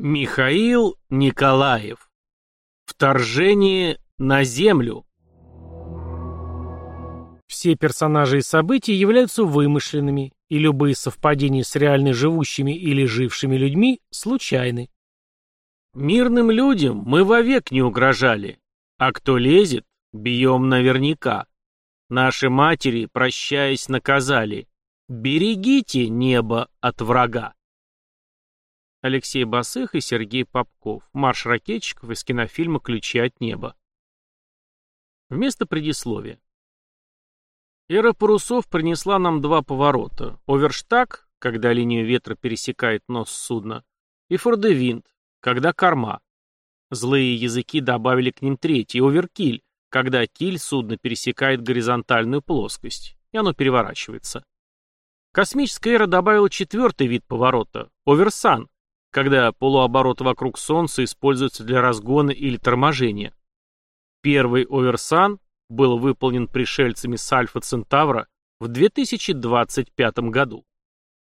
Михаил Николаев. Вторжение на Землю. Все персонажи и события являются вымышленными, и любые совпадения с реально живущими или жившими людьми случайны. Мирным людям мы вовек не угрожали, а кто лезет, бьем наверняка. Наши матери, прощаясь, наказали. Берегите небо от врага. Алексей Басых и Сергей Попков. Марш ракетчиков из кинофильма «Ключи от неба». Вместо предисловия. Эра парусов принесла нам два поворота. Оверштаг, когда линию ветра пересекает нос судна, и фордевинд, когда корма. Злые языки добавили к ним третий, оверкиль, когда киль судна пересекает горизонтальную плоскость, и оно переворачивается. Космическая эра добавила четвертый вид поворота – оверсан, когда полуоборот вокруг Солнца используется для разгона или торможения. Первый оверсан был выполнен пришельцами с Альфа Центавра в 2025 году.